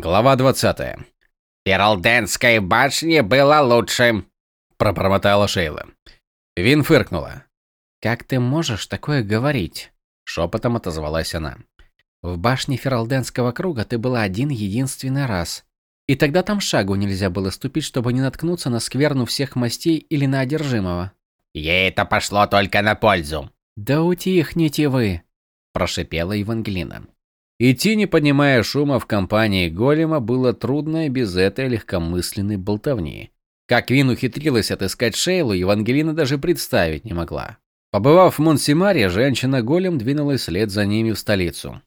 Глава 20. «Пиралденской башне было лучше», – пробормотала Шейла. Вин фыркнула. «Как ты можешь такое говорить?» – шепотом отозвалась она. «В башне Фералденского круга ты была один единственный раз. И тогда там шагу нельзя было ступить, чтобы не наткнуться на скверну всех мастей или на одержимого». «Ей это пошло только на пользу». «Да утихните вы», – прошипела Евангелина. Идти, не поднимая шума в компании голема, было трудно и без этой легкомысленной болтовни. Как Вин ухитрилась отыскать Шейлу, Евангелина даже представить не могла. Побывав в Монсимаре, женщина-голем двинулась вслед за ними в столицу.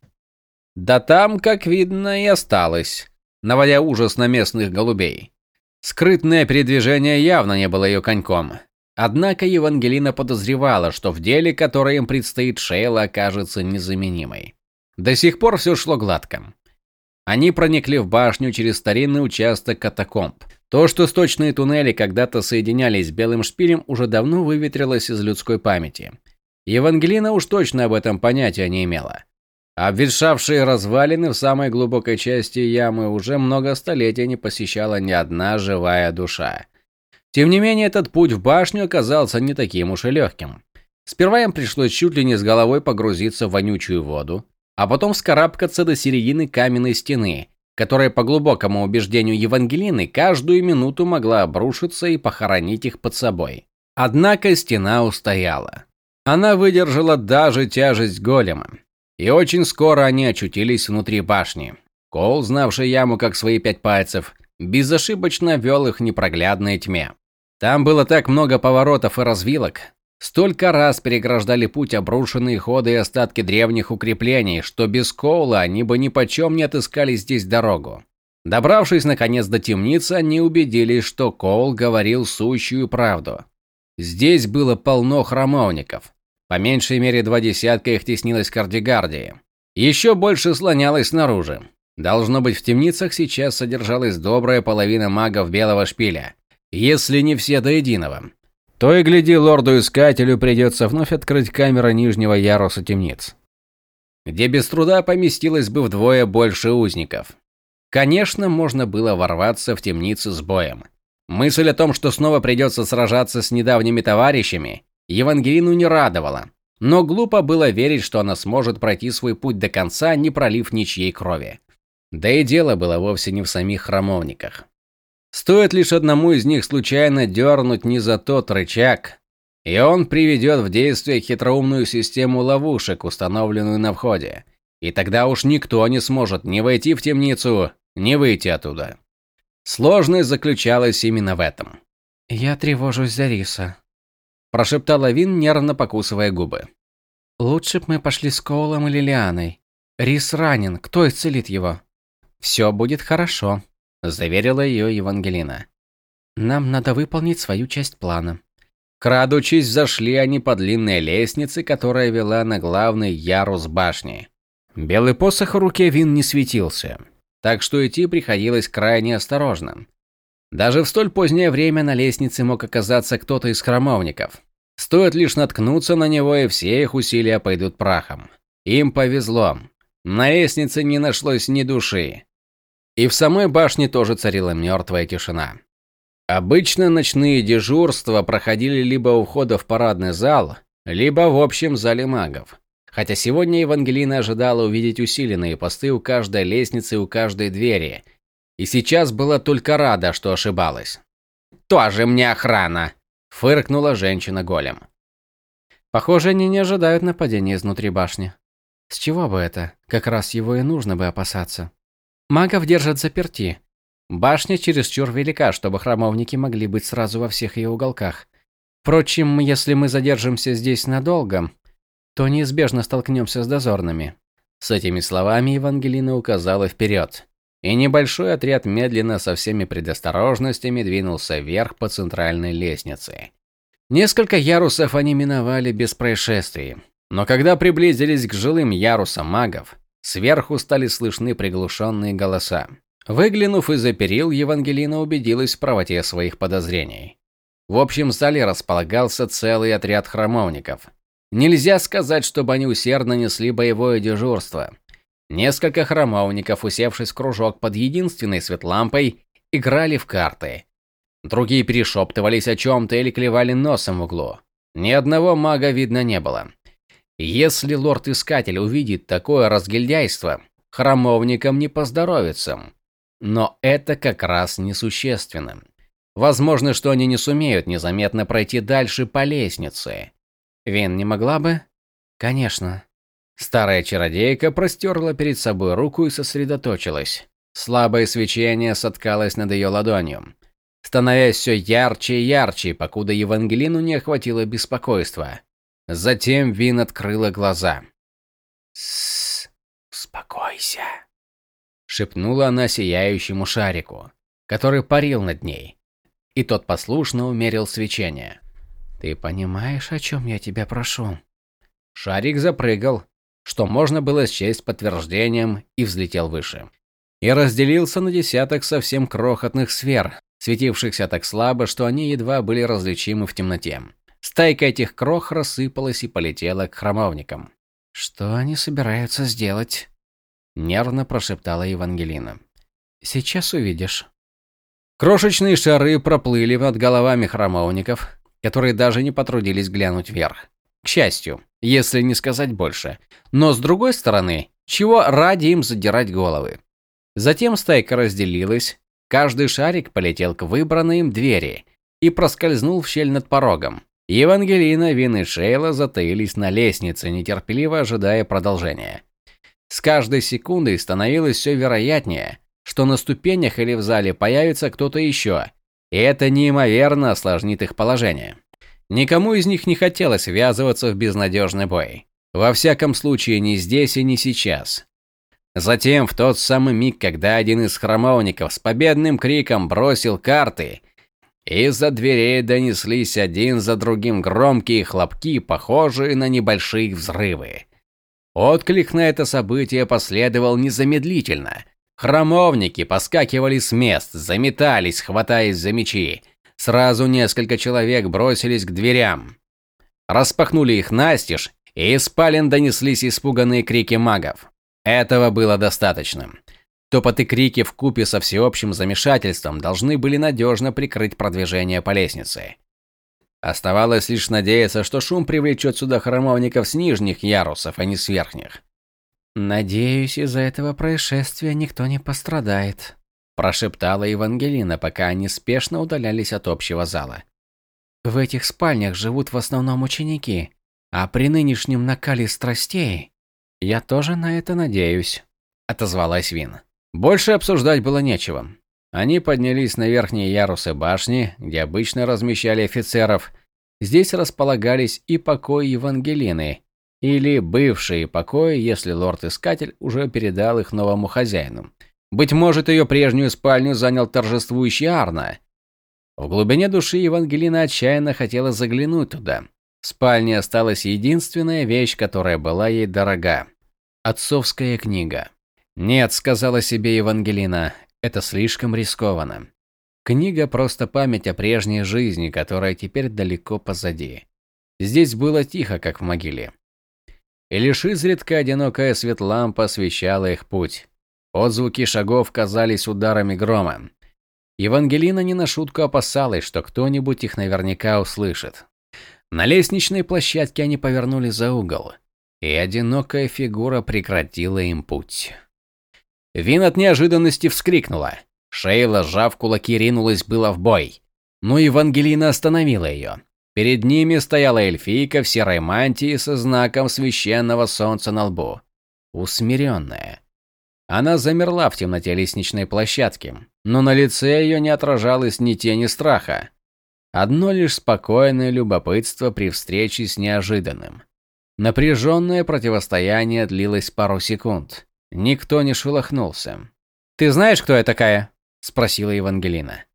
Да там, как видно, и осталась, наводя ужас на местных голубей. Скрытное передвижение явно не было ее коньком. Однако Евангелина подозревала, что в деле, которое им предстоит, Шейла окажется незаменимой. До сих пор все шло гладко. Они проникли в башню через старинный участок катакомб. То, что сточные туннели когда-то соединялись с Белым шпилем, уже давно выветрилось из людской памяти. Евангелина уж точно об этом понятия не имела. Обветшавшие развалины в самой глубокой части ямы уже много столетий не посещала ни одна живая душа. Тем не менее, этот путь в башню оказался не таким уж и легким. Сперва им пришлось чуть ли не с головой погрузиться в вонючую воду, а потом вскарабкаться до середины каменной стены, которая, по глубокому убеждению Евангелины, каждую минуту могла обрушиться и похоронить их под собой. Однако стена устояла. Она выдержала даже тяжесть голема. И очень скоро они очутились внутри башни. Кол, знавший яму как свои пять пальцев, безошибочно вел их в непроглядной тьме. Там было так много поворотов и развилок, Столько раз переграждали путь обрушенные ходы и остатки древних укреплений, что без Коула они бы ни почем не отыскали здесь дорогу. Добравшись наконец до темницы, они убедились, что Коул говорил сущую правду. Здесь было полно храмовников. По меньшей мере два десятка их теснилось в Кардигардии. Еще больше слонялось снаружи. Должно быть, в темницах сейчас содержалась добрая половина магов Белого Шпиля, если не все до единого. То и гляди, лорду-искателю придется вновь открыть камеры нижнего яруса темниц, где без труда поместилось бы вдвое больше узников. Конечно, можно было ворваться в темницу с боем. Мысль о том, что снова придется сражаться с недавними товарищами, Евангелину не радовала. Но глупо было верить, что она сможет пройти свой путь до конца, не пролив ничьей крови. Да и дело было вовсе не в самих храмовниках. Стоит лишь одному из них случайно дернуть не за тот рычаг, и он приведет в действие хитроумную систему ловушек, установленную на входе. И тогда уж никто не сможет ни войти в темницу, ни выйти оттуда. Сложность заключалась именно в этом. «Я тревожусь за Риса», – прошептала Вин, нервно покусывая губы. «Лучше б мы пошли с Коулом и Лилианой. Рис ранен, кто исцелит его?» «Все будет хорошо», заверила ее Евангелина. Нам надо выполнить свою часть плана. Крадучись, зашли они по длинной лестнице, которая вела на главный ярус башни. Белый посох в руке Вин не светился, так что идти приходилось крайне осторожно. Даже в столь позднее время на лестнице мог оказаться кто-то из храмовников. Стоит лишь наткнуться на него, и все их усилия пойдут прахом. Им повезло. На лестнице не нашлось ни души. И в самой башне тоже царила мертвая тишина. Обычно ночные дежурства проходили либо у входа в парадный зал, либо в общем зале магов. Хотя сегодня Евангелина ожидала увидеть усиленные посты у каждой лестницы и у каждой двери. И сейчас была только рада, что ошибалась. «Тоже мне охрана!» – фыркнула женщина-голем. Похоже, они не ожидают нападения изнутри башни. С чего бы это? Как раз его и нужно бы опасаться. Магов держат заперти. Башня чересчур велика, чтобы храмовники могли быть сразу во всех ее уголках. Впрочем, если мы задержимся здесь надолго, то неизбежно столкнемся с дозорными. С этими словами Евангелина указала вперед, и небольшой отряд медленно со всеми предосторожностями двинулся вверх по центральной лестнице. Несколько ярусов они миновали без происшествий, но когда приблизились к жилым ярусам магов, Сверху стали слышны приглушенные голоса. Выглянув из-за перил, Евангелина убедилась в правоте своих подозрений. В общем зале располагался целый отряд храмовников. Нельзя сказать, чтобы они усердно несли боевое дежурство. Несколько храмовников, усевшись в кружок под единственной светлампой, играли в карты. Другие перешептывались о чем-то или клевали носом в углу. Ни одного мага видно не было. Если лорд-искатель увидит такое разгильдяйство, храмовникам не поздоровится. Но это как раз несущественно. Возможно, что они не сумеют незаметно пройти дальше по лестнице. Вин не могла бы? Конечно. Старая чародейка простерла перед собой руку и сосредоточилась. Слабое свечение соткалось над ее ладонью, становясь все ярче и ярче, покуда Евангелину не охватило беспокойство. Затем Вин открыла глаза. «С успокойся», — шепнула она сияющему шарику, который парил над ней. И тот послушно умерил свечение. «Ты понимаешь, о чем я тебя прошу?» Шарик запрыгал, что можно было счесть подтверждением, и взлетел выше. И разделился на десяток совсем крохотных сфер, светившихся так слабо, что они едва были различимы в темноте. Стайка этих крох рассыпалась и полетела к храмовникам. «Что они собираются сделать?» – нервно прошептала Евангелина. «Сейчас увидишь». Крошечные шары проплыли над головами храмовников, которые даже не потрудились глянуть вверх. К счастью, если не сказать больше. Но с другой стороны, чего ради им задирать головы? Затем стайка разделилась, каждый шарик полетел к выбранной им двери и проскользнул в щель над порогом. Евангелина, Вин и Шейла затаились на лестнице, нетерпеливо ожидая продолжения. С каждой секундой становилось все вероятнее, что на ступенях или в зале появится кто-то еще, и это неимоверно осложнит их положение. Никому из них не хотелось ввязываться в безнадежный бой. Во всяком случае, не здесь и не сейчас. Затем, в тот самый миг, когда один из храмовников с победным криком бросил карты, из-за дверей донеслись один за другим громкие хлопки, похожие на небольшие взрывы. Отклик на это событие последовал незамедлительно. Храмовники поскакивали с мест, заметались, хватаясь за мечи. Сразу несколько человек бросились к дверям. Распахнули их настежь, и из спален донеслись испуганные крики магов. Этого было достаточно. Топот и крики в купе со всеобщим замешательством должны были надежно прикрыть продвижение по лестнице. Оставалось лишь надеяться, что шум привлечет сюда храмовников с нижних ярусов, а не с верхних. «Надеюсь, из-за этого происшествия никто не пострадает», прошептала Евангелина, пока они спешно удалялись от общего зала. В этих спальнях живут в основном ученики, а при нынешнем накале страстей я тоже на это надеюсь, отозвалась Вин. Больше обсуждать было нечего. Они поднялись на верхние ярусы башни, где обычно размещали офицеров. Здесь располагались и покои Евангелины, или бывшие покои, если лорд-искатель уже передал их новому хозяину. Быть может, ее прежнюю спальню занял торжествующий Арна. В глубине души Евангелина отчаянно хотела заглянуть туда. В спальне осталась единственная вещь, которая была ей дорога. Отцовская книга. «Нет», — сказала себе Евангелина, — «это слишком рискованно». Книга – просто память о прежней жизни, которая теперь далеко позади. Здесь было тихо, как в могиле. И лишь изредка одинокая светлампа освещала их путь. Отзвуки шагов казались ударами грома. Евангелина не на шутку опасалась, что кто-нибудь их наверняка услышит. На лестничной площадке они повернули за угол, и одинокая фигура прекратила им путь. Вин от неожиданности вскрикнула. Шейла, сжав кулаки, ринулась было в бой. Но Евангелина остановила ее. Перед ними стояла эльфийка в серой мантии со знаком священного солнца на лбу. Усмиренная. Она замерла в темноте лестничной площадки, но на лице ее не отражалось ни тени страха. Одно лишь спокойное любопытство при встрече с неожиданным. Напряженное противостояние длилось пару секунд. Никто не шелохнулся. «Ты знаешь, кто я такая?» – спросила Евангелина.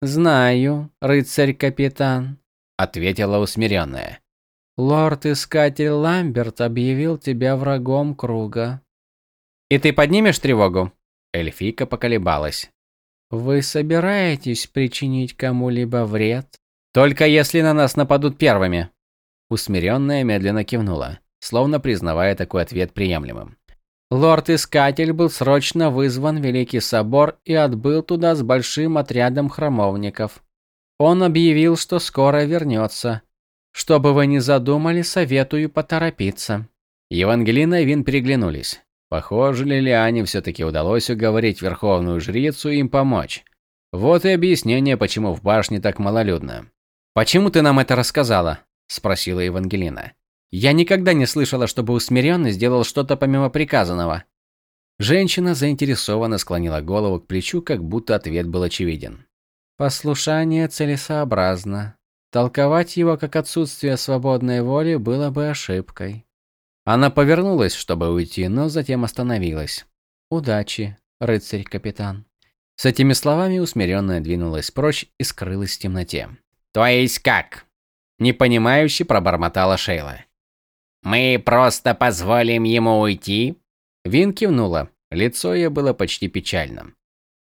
«Знаю, рыцарь-капитан», – ответила усмиренная. «Лорд-искатель Ламберт объявил тебя врагом круга. «И ты поднимешь тревогу?» Эльфийка поколебалась. «Вы собираетесь причинить кому-либо вред?» «Только если на нас нападут первыми». Усмиренная медленно кивнула, словно признавая такой ответ приемлемым. Лорд-искатель был срочно вызван в Великий Собор и отбыл туда с большим отрядом храмовников. Он объявил, что скоро вернется. Чтобы вы не задумали, советую поторопиться. Евангелина и Вин переглянулись. Похоже, Лилиане все-таки удалось уговорить Верховную Жрицу им помочь. Вот и объяснение, почему в башне так малолюдно. «Почему ты нам это рассказала?» – спросила Евангелина. Я никогда не слышала, чтобы усмиренный сделал что-то помимо приказанного. Женщина заинтересованно склонила голову к плечу, как будто ответ был очевиден. Послушание целесообразно. Толковать его как отсутствие свободной воли было бы ошибкой. Она повернулась, чтобы уйти, но затем остановилась. «Удачи, рыцарь-капитан». С этими словами усмиренная двинулась прочь и скрылась в темноте. «То есть как?» Непонимающе пробормотала Шейла. «Мы просто позволим ему уйти?» Вин кивнула. Лицо ее было почти печальным.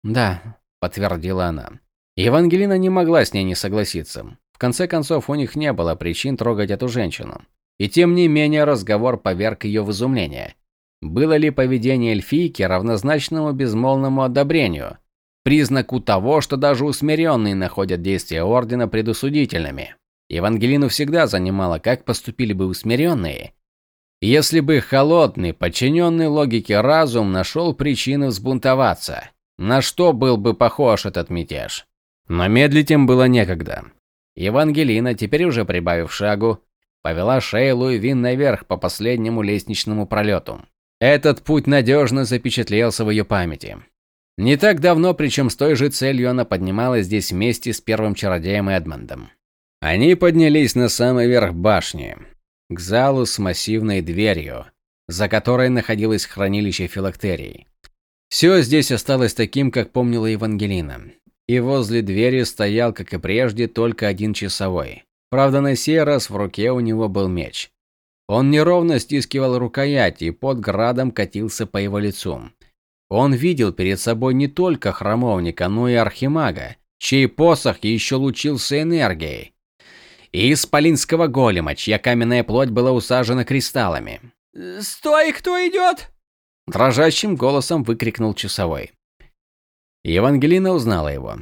«Да», – подтвердила она. Евангелина не могла с ней не согласиться. В конце концов, у них не было причин трогать эту женщину. И тем не менее разговор поверг ее в изумление. Было ли поведение эльфийки равнозначному безмолвному одобрению? Признаку того, что даже усмиренные находят действия Ордена предусудительными. Евангелину всегда занимало, как поступили бы усмиренные, если бы холодный, подчиненный логике разум нашел причину взбунтоваться. На что был бы похож этот мятеж? Но медлить им было некогда. Евангелина, теперь уже прибавив шагу, повела Шейлу и Вин наверх по последнему лестничному пролету. Этот путь надежно запечатлелся в ее памяти. Не так давно, причем с той же целью, она поднималась здесь вместе с первым чародеем Эдмондом. Они поднялись на самый верх башни, к залу с массивной дверью, за которой находилось хранилище филактерий. Все здесь осталось таким, как помнила Евангелина. И возле двери стоял, как и прежде, только один часовой. Правда, на сей раз в руке у него был меч. Он неровно стискивал рукоять, и под градом катился по его лицу. Он видел перед собой не только храмовника, но и архимага, чей посох еще лучился энергией и исполинского голема, чья каменная плоть была усажена кристаллами. «Стой, кто идет?» Дрожащим голосом выкрикнул часовой. Евангелина узнала его.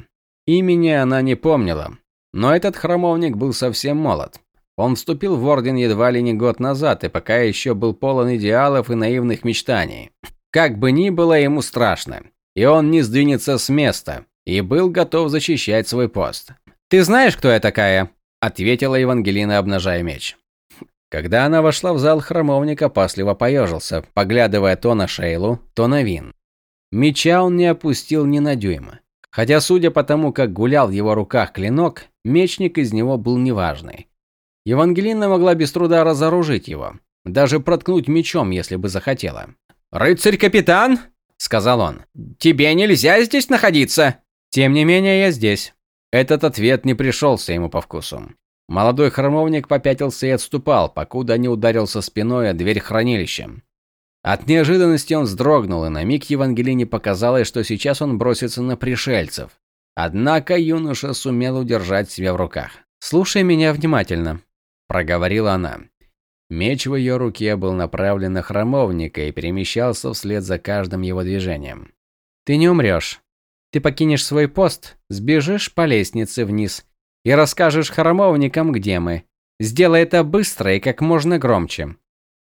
Имени она не помнила, но этот храмовник был совсем молод. Он вступил в орден едва ли не год назад и пока еще был полон идеалов и наивных мечтаний. Как бы ни было ему страшно, и он не сдвинется с места, и был готов защищать свой пост. «Ты знаешь, кто я такая?» Ответила Евангелина, обнажая меч. Когда она вошла в зал, храмовник опасливо поежился, поглядывая то на Шейлу, то на Вин. Меча он не опустил ни на дюйм. Хотя, судя по тому, как гулял в его руках клинок, мечник из него был неважный. Евангелина могла без труда разоружить его, даже проткнуть мечом, если бы захотела. «Рыцарь-капитан!» – сказал он. «Тебе нельзя здесь находиться!» «Тем не менее, я здесь». Этот ответ не пришелся ему по вкусу. Молодой храмовник попятился и отступал, покуда не ударился спиной о дверь хранилища. От неожиданности он вздрогнул, и на миг Евангелине показалось, что сейчас он бросится на пришельцев. Однако юноша сумел удержать себя в руках. «Слушай меня внимательно», – проговорила она. Меч в ее руке был направлен на храмовника и перемещался вслед за каждым его движением. «Ты не умрешь. Ты покинешь свой пост, сбежишь по лестнице вниз и расскажешь храмовникам, где мы. Сделай это быстро и как можно громче.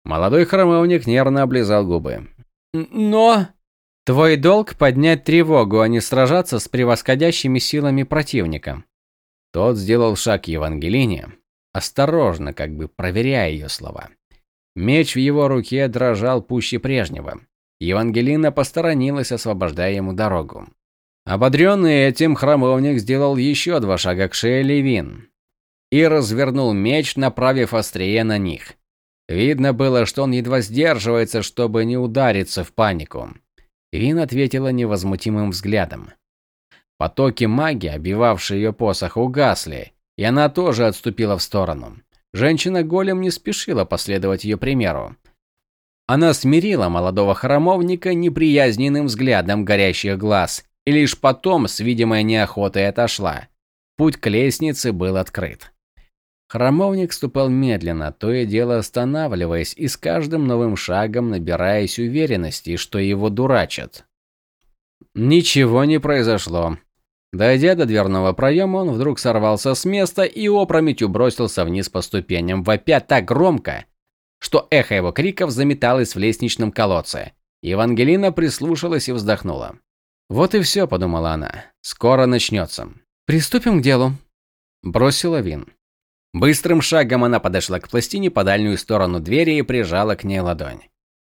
Молодой храмовник нервно облизал губы. Но твой долг поднять тревогу, а не сражаться с превосходящими силами противника. Тот сделал шаг к Евангелине, осторожно, как бы проверяя ее слова. Меч в его руке дрожал пуще прежнего. Евангелина посторонилась, освобождая ему дорогу. Ободренный этим, храмовник сделал еще два шага к шее Левин и развернул меч, направив острие на них. Видно было, что он едва сдерживается, чтобы не удариться в панику. Вин ответила невозмутимым взглядом. Потоки магии, обивавшие ее посох, угасли, и она тоже отступила в сторону. Женщина-голем не спешила последовать ее примеру. Она смирила молодого храмовника неприязненным взглядом горящих глаз и лишь потом с видимой неохотой отошла. Путь к лестнице был открыт. Храмовник ступал медленно, то и дело останавливаясь и с каждым новым шагом набираясь уверенности, что его дурачат. Ничего не произошло. Дойдя до дверного проема, он вдруг сорвался с места и опрометью бросился вниз по ступеням, вопя так громко, что эхо его криков заметалось в лестничном колодце. Евангелина прислушалась и вздохнула. «Вот и все», – подумала она. «Скоро начнется». «Приступим к делу», – бросила Вин. Быстрым шагом она подошла к пластине по дальнюю сторону двери и прижала к ней ладонь.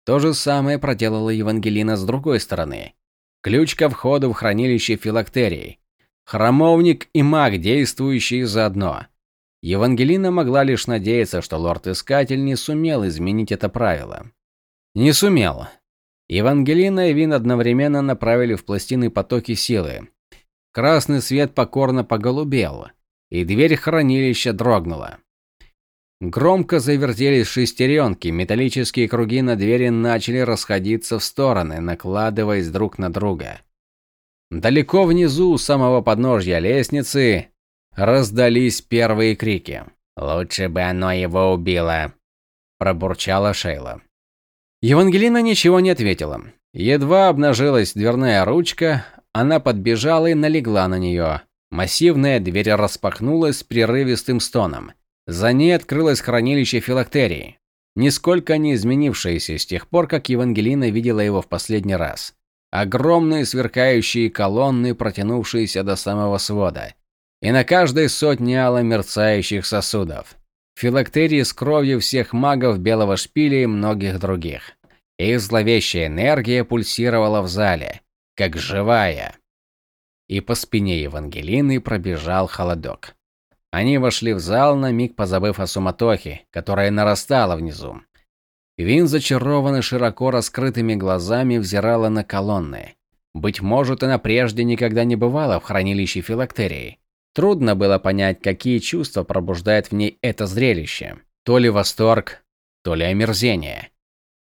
То же самое проделала Евангелина с другой стороны. Ключ ко входу в хранилище филактерий. Храмовник и маг, действующие заодно. Евангелина могла лишь надеяться, что лорд-искатель не сумел изменить это правило. Не сумел. Евангелина и Вин одновременно направили в пластины потоки силы. Красный свет покорно поголубел, и дверь хранилища дрогнула. Громко завертелись шестеренки, металлические круги на двери начали расходиться в стороны, накладываясь друг на друга. Далеко внизу, у самого подножья лестницы, раздались первые крики. «Лучше бы оно его убило», – пробурчала Шейла. Евангелина ничего не ответила. Едва обнажилась дверная ручка, она подбежала и налегла на нее. Массивная дверь распахнулась с прерывистым стоном. За ней открылось хранилище филактерии, нисколько не изменившееся с тех пор, как Евангелина видела его в последний раз. Огромные сверкающие колонны, протянувшиеся до самого свода. И на каждой сотне ало мерцающих сосудов. Филактерии с кровью всех магов Белого Шпиля и многих других. Их зловещая энергия пульсировала в зале, как живая. И по спине Евангелины пробежал холодок. Они вошли в зал, на миг позабыв о суматохе, которая нарастала внизу. Вин, зачарованный широко раскрытыми глазами, взирала на колонны. Быть может, она прежде никогда не бывала в хранилище филактерии. Трудно было понять, какие чувства пробуждает в ней это зрелище. То ли восторг, то ли омерзение.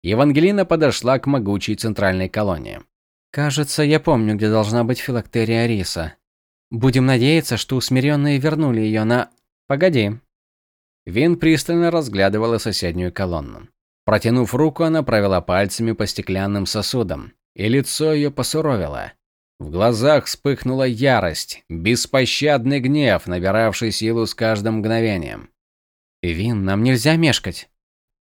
Евангелина подошла к могучей центральной колонне. «Кажется, я помню, где должна быть филактерия риса. Будем надеяться, что усмиренные вернули ее на... Погоди. Вин пристально разглядывала соседнюю колонну. Протянув руку, она провела пальцами по стеклянным сосудам, и лицо ее посуровило. В глазах вспыхнула ярость, беспощадный гнев, набиравший силу с каждым мгновением. «Вин, нам нельзя мешкать.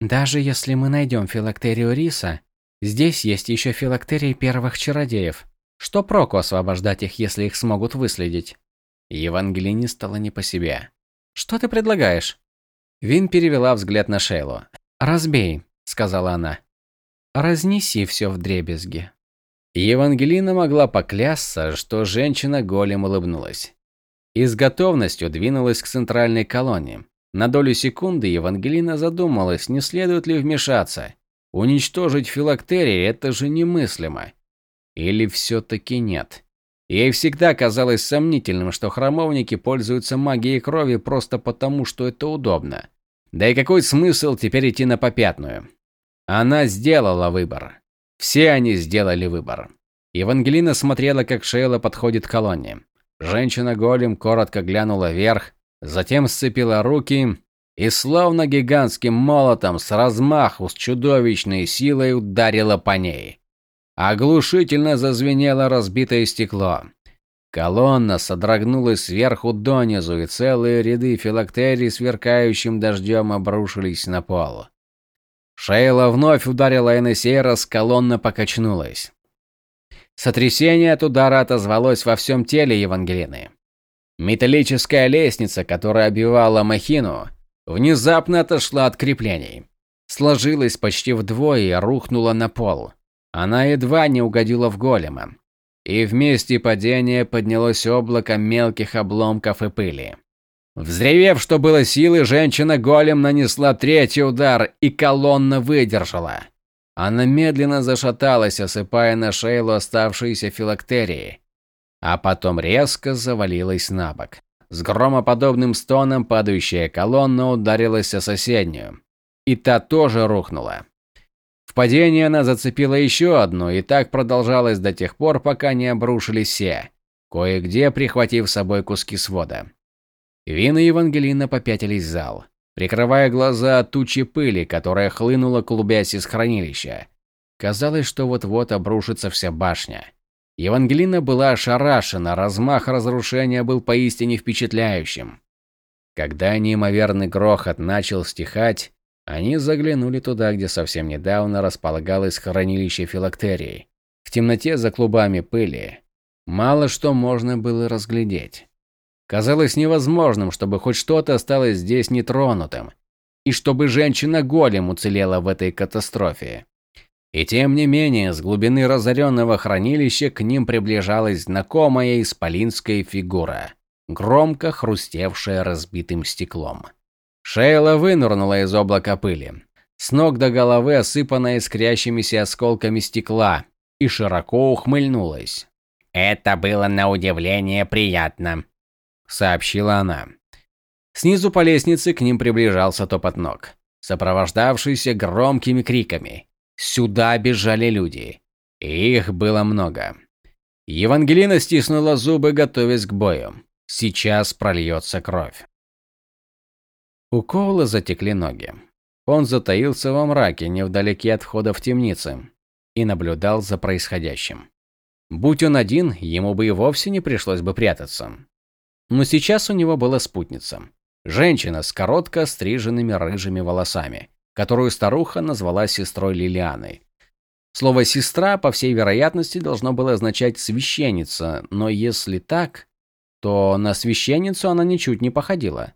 Даже если мы найдем филактерию риса, здесь есть еще филактерии первых чародеев. Что проку освобождать их, если их смогут выследить? Евангелине стало не по себе. Что ты предлагаешь? Вин перевела взгляд на Шейлу. «Разбей», — сказала она. «Разнеси все в дребезги». Евангелина могла поклясться, что женщина-голем улыбнулась. И с готовностью двинулась к центральной колонне. На долю секунды Евангелина задумалась, не следует ли вмешаться. Уничтожить филактерии – это же немыслимо. Или все-таки нет? Ей всегда казалось сомнительным, что храмовники пользуются магией крови просто потому, что это удобно. Да и какой смысл теперь идти на попятную? Она сделала выбор. Все они сделали выбор. Евангелина смотрела, как Шейла подходит к колонне. Женщина-голем коротко глянула вверх, затем сцепила руки и словно гигантским молотом с размаху с чудовищной силой ударила по ней. Оглушительно зазвенело разбитое стекло. Колонна содрогнулась сверху донизу, и целые ряды филактерий сверкающим дождем обрушились на пол. Шейла вновь ударила, и на сей раз колонна покачнулась. Сотрясение от удара отозвалось во всем теле Евангелины. Металлическая лестница, которая обивала махину, внезапно отошла от креплений. Сложилась почти вдвое и рухнула на пол. Она едва не угодила в голема. И в месте падения поднялось облако мелких обломков и пыли. Взревев, что было силы, женщина-голем нанесла третий удар, и колонна выдержала. Она медленно зашаталась, осыпая на Шейлу оставшиеся филактерии, а потом резко завалилась на бок. С громоподобным стоном падающая колонна ударилась о соседнюю, и та тоже рухнула падении она зацепила еще одну, и так продолжалось до тех пор, пока не обрушились все, кое-где прихватив с собой куски свода. Вин и Евангелина попятились в зал, прикрывая глаза от тучи пыли, которая хлынула клубясь из хранилища. Казалось, что вот-вот обрушится вся башня. Евангелина была ошарашена, размах разрушения был поистине впечатляющим. Когда неимоверный грохот начал стихать, они заглянули туда, где совсем недавно располагалось хранилище филактерий. В темноте за клубами пыли мало что можно было разглядеть. Казалось невозможным, чтобы хоть что-то осталось здесь нетронутым, и чтобы женщина-голем уцелела в этой катастрофе. И тем не менее, с глубины разоренного хранилища к ним приближалась знакомая исполинская фигура, громко хрустевшая разбитым стеклом. Шейла вынырнула из облака пыли, с ног до головы осыпанная искрящимися осколками стекла, и широко ухмыльнулась. «Это было на удивление приятно», — сообщила она. Снизу по лестнице к ним приближался топот ног, сопровождавшийся громкими криками. Сюда бежали люди. Их было много. Евангелина стиснула зубы, готовясь к бою. Сейчас прольется кровь. У Коула затекли ноги. Он затаился во мраке, невдалеке от входа в темницу, и наблюдал за происходящим. Будь он один, ему бы и вовсе не пришлось бы прятаться. Но сейчас у него была спутница. Женщина с коротко стриженными рыжими волосами, которую старуха назвала сестрой Лилианой. Слово «сестра», по всей вероятности, должно было означать «священница», но если так, то на священницу она ничуть не походила.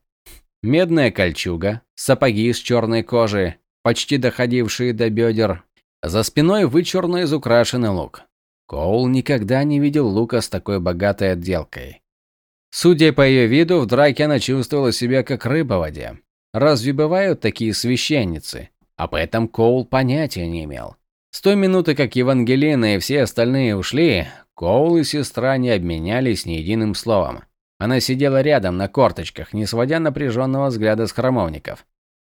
Медная кольчуга, сапоги из черной кожи, почти доходившие до бедер, за спиной вычурно изукрашенный лук. Коул никогда не видел лука с такой богатой отделкой. Судя по ее виду, в драке она чувствовала себя как рыба в воде. Разве бывают такие священницы? Об этом Коул понятия не имел. С той минуты, как Евангелина и все остальные ушли, Коул и сестра не обменялись ни единым словом. Она сидела рядом на корточках, не сводя напряженного взгляда с храмовников.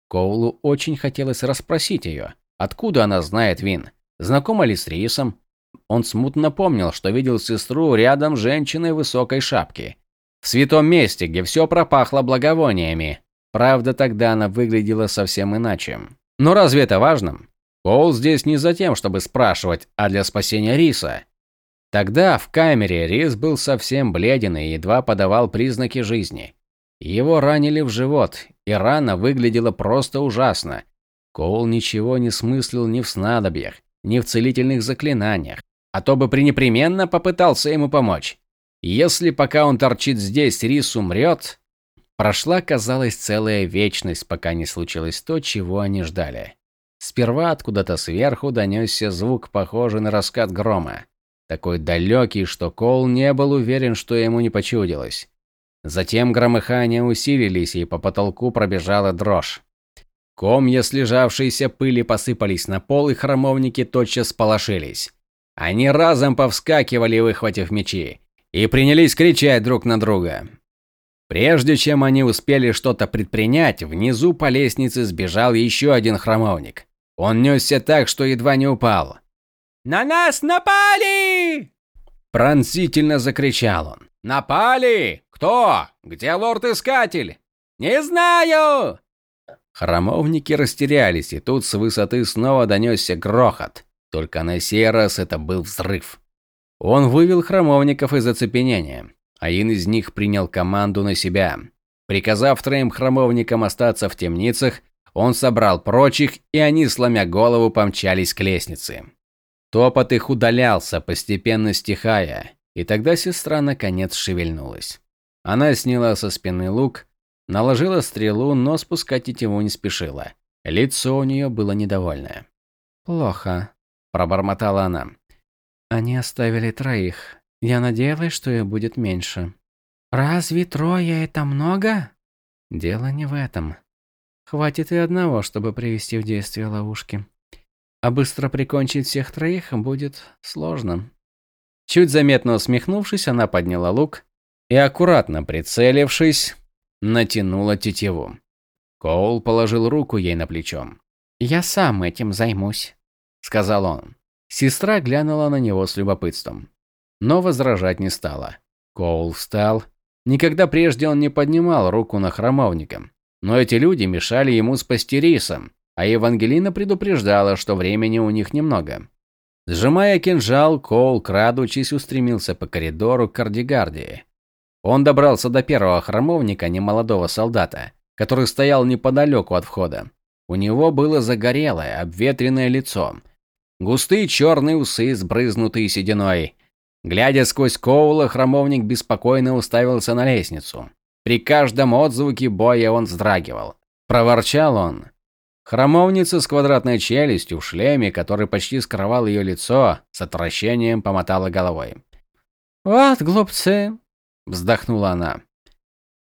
Коулу очень хотелось расспросить ее, откуда она знает Вин, знакома ли с Рисом. Он смутно помнил, что видел сестру рядом с женщиной в высокой шапке. В святом месте, где все пропахло благовониями. Правда, тогда она выглядела совсем иначе. Но разве это важно? Пол здесь не за тем, чтобы спрашивать, а для спасения Риса. Тогда в камере Рис был совсем бледен и едва подавал признаки жизни. Его ранили в живот, и рана выглядела просто ужасно. Коул ничего не смыслил ни в снадобьях, ни в целительных заклинаниях, а то бы пренепременно попытался ему помочь. Если пока он торчит здесь, Рис умрет, Прошла, казалось, целая вечность, пока не случилось то, чего они ждали. Сперва откуда-то сверху донесся звук, похожий на раскат грома. Такой далекий, что Кол не был уверен, что ему не почудилось. Затем громыхания усилились, и по потолку пробежала дрожь. Комья слежавшейся пыли посыпались на пол, и храмовники тотчас полошились. Они разом повскакивали, выхватив мечи, и принялись кричать друг на друга. Прежде чем они успели что-то предпринять, внизу по лестнице сбежал еще один храмовник. Он несся так, что едва не упал. «На нас напали!» Пронзительно закричал он. «Напали? Кто? Где лорд-искатель?» «Не знаю!» Храмовники растерялись, и тут с высоты снова донесся грохот. Только на сей раз это был взрыв. Он вывел храмовников из оцепенения. Один из них принял команду на себя. Приказав троим храмовникам остаться в темницах, он собрал прочих, и они, сломя голову, помчались к лестнице. Топот их удалялся, постепенно стихая, и тогда сестра наконец шевельнулась. Она сняла со спины лук, наложила стрелу, но спускать тетиву не спешила. Лицо у нее было недовольное. «Плохо», – пробормотала она. «Они оставили троих. Я надеялась, что их будет меньше. Разве трое это много? Дело не в этом. Хватит и одного, чтобы привести в действие ловушки. А быстро прикончить всех троих будет сложно. Чуть заметно усмехнувшись, она подняла лук и, аккуратно прицелившись, натянула тетиву. Коул положил руку ей на плечо. «Я сам этим займусь», — сказал он. Сестра глянула на него с любопытством но возражать не стала. Коул встал, Никогда прежде он не поднимал руку на храмовника. Но эти люди мешали ему спасти Риса, а Евангелина предупреждала, что времени у них немного. Сжимая кинжал, Коул, крадучись, устремился по коридору к Кардигардии. Он добрался до первого храмовника, немолодого солдата, который стоял неподалеку от входа. У него было загорелое, обветренное лицо. Густые черные усы, сбрызнутые сединой. Глядя сквозь Коула, храмовник беспокойно уставился на лестницу. При каждом отзвуке боя он вздрагивал. Проворчал он. Храмовница с квадратной челюстью в шлеме, который почти скрывал ее лицо, с отвращением помотала головой. «Вот глупцы!» – вздохнула она.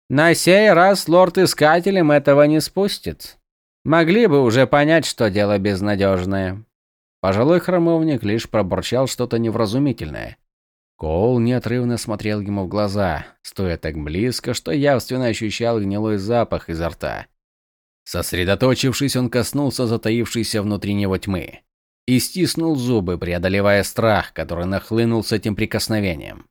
«На сей раз лорд-искателем этого не спустит. Могли бы уже понять, что дело безнадежное». Пожилой храмовник лишь пробурчал что-то невразумительное. Коул неотрывно смотрел ему в глаза, стоя так близко, что явственно ощущал гнилой запах изо рта. Сосредоточившись, он коснулся затаившейся внутри него тьмы и стиснул зубы, преодолевая страх, который нахлынул с этим прикосновением.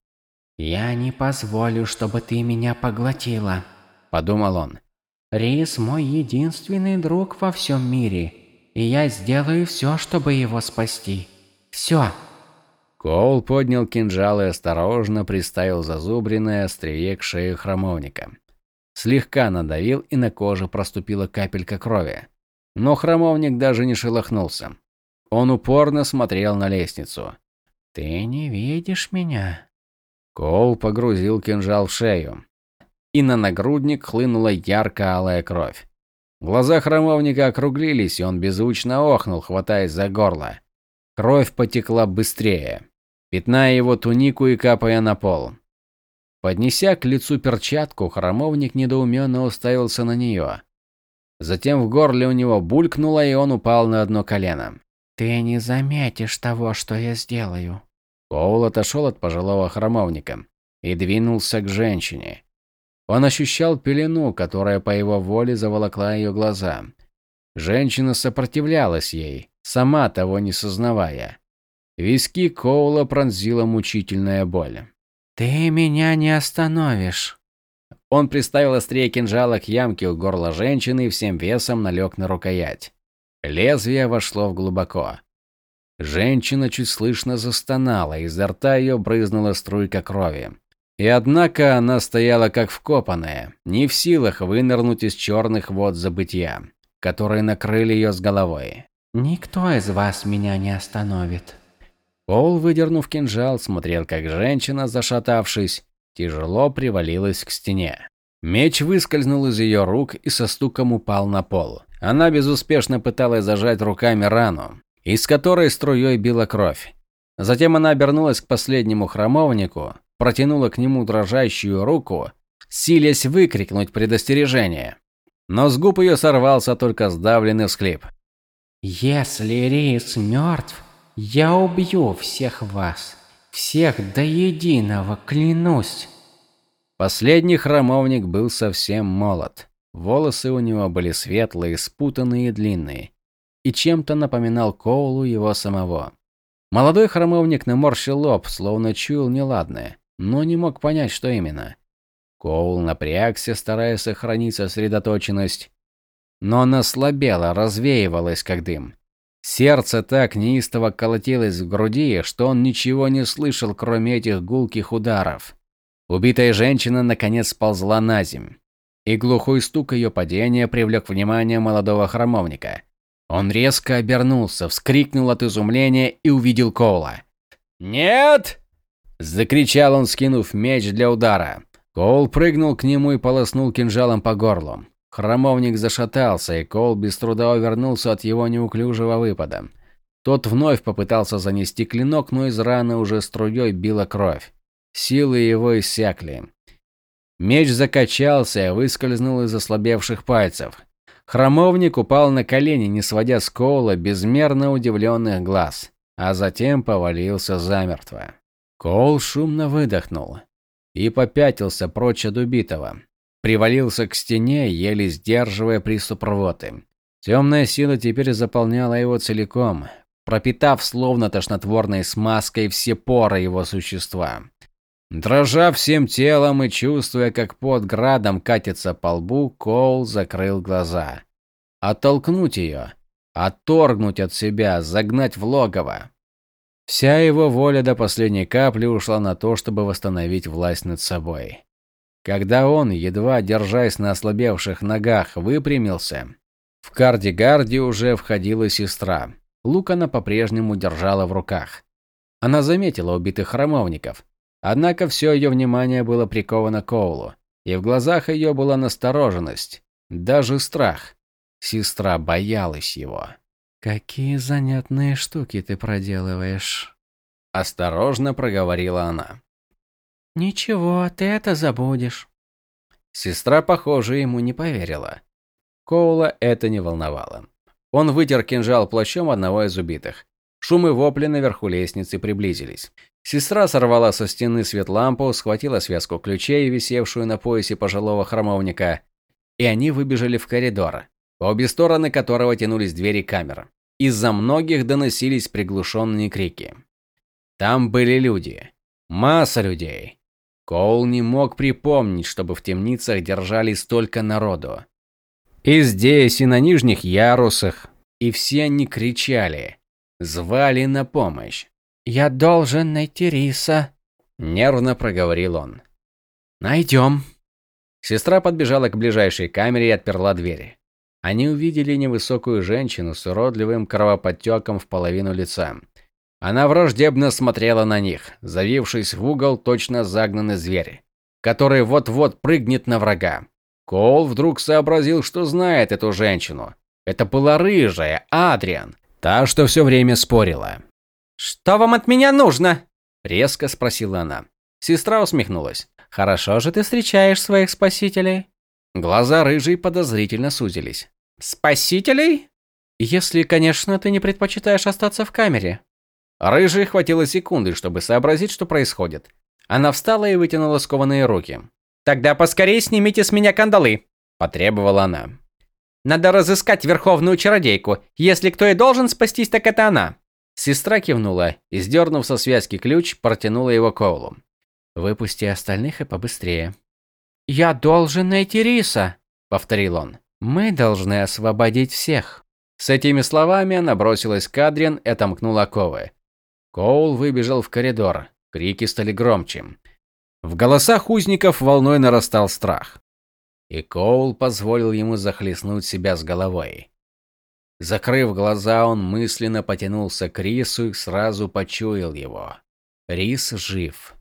«Я не позволю, чтобы ты меня поглотила», – подумал он. «Рис – мой единственный друг во всем мире, и я сделаю все, чтобы его спасти. Все!» Коул поднял кинжал и осторожно приставил зазубренное острие к шее храмовника. Слегка надавил, и на коже проступила капелька крови. Но храмовник даже не шелохнулся. Он упорно смотрел на лестницу. «Ты не видишь меня?» Коул погрузил кинжал в шею. И на нагрудник хлынула ярко-алая кровь. Глаза храмовника округлились, и он беззвучно охнул, хватаясь за горло. Кровь потекла быстрее пятная его тунику и капая на пол. Поднеся к лицу перчатку, храмовник недоуменно уставился на нее. Затем в горле у него булькнуло, и он упал на одно колено. «Ты не заметишь того, что я сделаю». Коул отошел от пожилого храмовника и двинулся к женщине. Он ощущал пелену, которая по его воле заволокла ее глаза. Женщина сопротивлялась ей, сама того не сознавая. Виски Коула пронзила мучительная боль. «Ты меня не остановишь!» Он приставил острие кинжала к ямке у горла женщины и всем весом налег на рукоять. Лезвие вошло в глубоко. Женщина чуть слышно застонала, изо рта ее брызнула струйка крови. И однако она стояла как вкопанная, не в силах вынырнуть из черных вод забытья, которые накрыли ее с головой. «Никто из вас меня не остановит», Пол, выдернув кинжал, смотрел, как женщина, зашатавшись, тяжело привалилась к стене. Меч выскользнул из ее рук и со стуком упал на пол. Она безуспешно пыталась зажать руками рану, из которой струей била кровь. Затем она обернулась к последнему храмовнику, протянула к нему дрожащую руку, силясь выкрикнуть предостережение. Но с губ ее сорвался только сдавленный всхлип. «Если Рис мертв, я убью всех вас. Всех до единого, клянусь. Последний храмовник был совсем молод. Волосы у него были светлые, спутанные и длинные. И чем-то напоминал Коулу его самого. Молодой храмовник наморщил лоб, словно чуял неладное, но не мог понять, что именно. Коул напрягся, стараясь сохранить сосредоточенность. Но она слабела, развеивалась, как дым. Сердце так неистово колотилось в груди, что он ничего не слышал, кроме этих гулких ударов. Убитая женщина наконец сползла на земь, и глухой стук ее падения привлек внимание молодого храмовника. Он резко обернулся, вскрикнул от изумления и увидел Коула. «Нет!» – закричал он, скинув меч для удара. Коул прыгнул к нему и полоснул кинжалом по горлу. Храмовник зашатался, и Кол без труда увернулся от его неуклюжего выпада. Тот вновь попытался занести клинок, но из раны уже струей била кровь. Силы его иссякли. Меч закачался и выскользнул из ослабевших пальцев. Храмовник упал на колени, не сводя с Коула безмерно удивленных глаз, а затем повалился замертво. Коул шумно выдохнул и попятился прочь от убитого. Привалился к стене, еле сдерживая приступ рвоты. Темная сила теперь заполняла его целиком, пропитав словно тошнотворной смазкой все поры его существа. Дрожа всем телом и чувствуя, как под градом катится по лбу, Коул закрыл глаза. Оттолкнуть ее, отторгнуть от себя, загнать в логово. Вся его воля до последней капли ушла на то, чтобы восстановить власть над собой. Когда он, едва держась на ослабевших ногах, выпрямился, в кардигарде уже входила сестра. Лук она по-прежнему держала в руках. Она заметила убитых храмовников, однако все ее внимание было приковано к Коулу, и в глазах ее была настороженность, даже страх. Сестра боялась его. «Какие занятные штуки ты проделываешь», – осторожно проговорила она. «Ничего, ты это забудешь». Сестра, похоже, ему не поверила. Коула это не волновало. Он вытер кинжал плащом одного из убитых. Шум и вопли наверху лестницы приблизились. Сестра сорвала со стены светлампу, схватила связку ключей, висевшую на поясе пожилого храмовника, и они выбежали в коридор, по обе стороны которого тянулись двери камер. Из-за многих доносились приглушенные крики. Там были люди. Масса людей. Коул не мог припомнить, чтобы в темницах держали столько народу. И здесь, и на нижних ярусах. И все они кричали. Звали на помощь. «Я должен найти Риса», – нервно проговорил он. «Найдем». Сестра подбежала к ближайшей камере и отперла дверь. Они увидели невысокую женщину с уродливым кровоподтеком в половину лица. Она враждебно смотрела на них, завившись в угол точно загнанный зверь, который вот-вот прыгнет на врага. Коул вдруг сообразил, что знает эту женщину. Это была рыжая, Адриан, та, что все время спорила. «Что вам от меня нужно?» – резко спросила она. Сестра усмехнулась. «Хорошо же ты встречаешь своих спасителей». Глаза рыжей подозрительно сузились. «Спасителей?» «Если, конечно, ты не предпочитаешь остаться в камере». Рыжей хватило секунды, чтобы сообразить, что происходит. Она встала и вытянула скованные руки. Тогда поскорее снимите с меня кандалы, потребовала она. Надо разыскать верховную чародейку. Если кто и должен спастись, так это она. Сестра кивнула и, сдернув со связки ключ, протянула его Коулу. «Выпусти остальных и побыстрее». «Я должен найти Риса», — повторил он. «Мы должны освободить всех». С этими словами она бросилась к Адриан и отомкнула ковы. Коул выбежал в коридор. Крики стали громче. В голосах узников волной нарастал страх. И Коул позволил ему захлестнуть себя с головой. Закрыв глаза, он мысленно потянулся к Рису и сразу почуял его. Рис жив.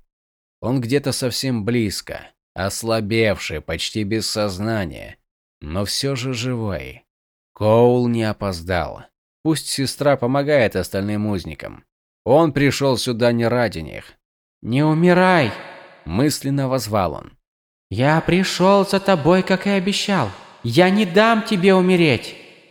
Он где-то совсем близко, ослабевший, почти без сознания, но все же живой. Коул не опоздал. Пусть сестра помогает остальным узникам. Он пришел сюда не ради них. «Не умирай!» мысленно возвал он. «Я пришел за тобой, как и обещал. Я не дам тебе умереть!»